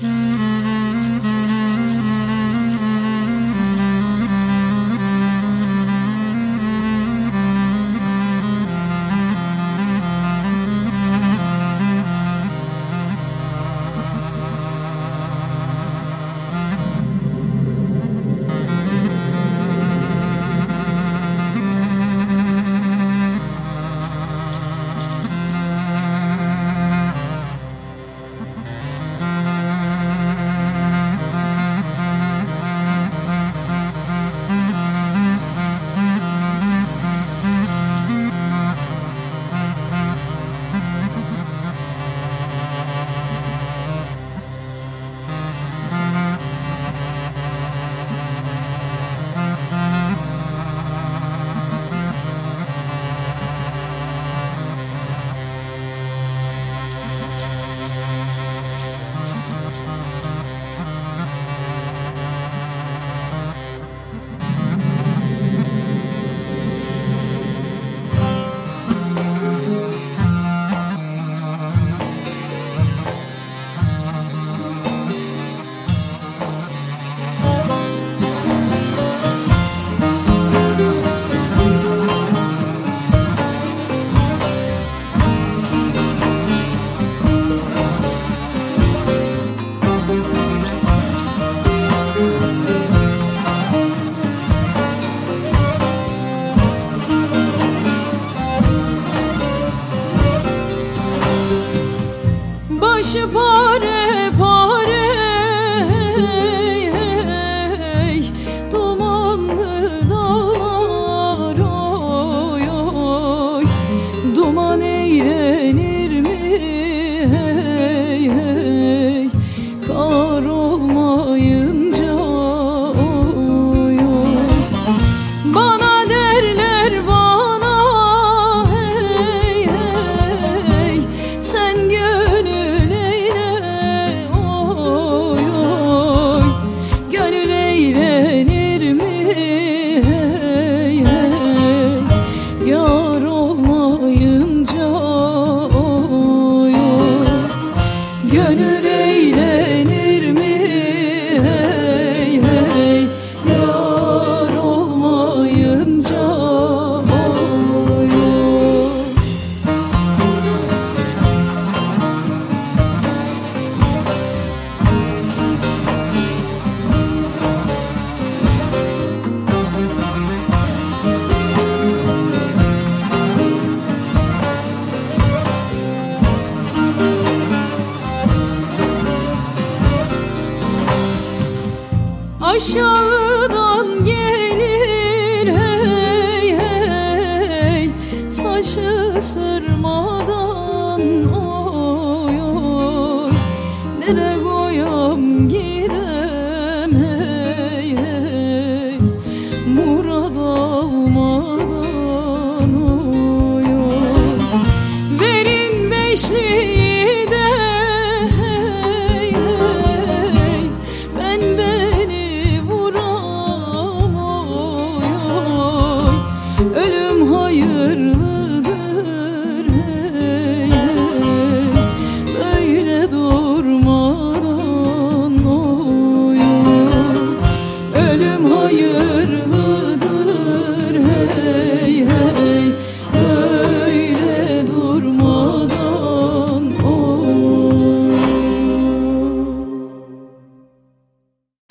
Mm. aşağıdan gelir hey hey. Saçı sırmadan oy nereye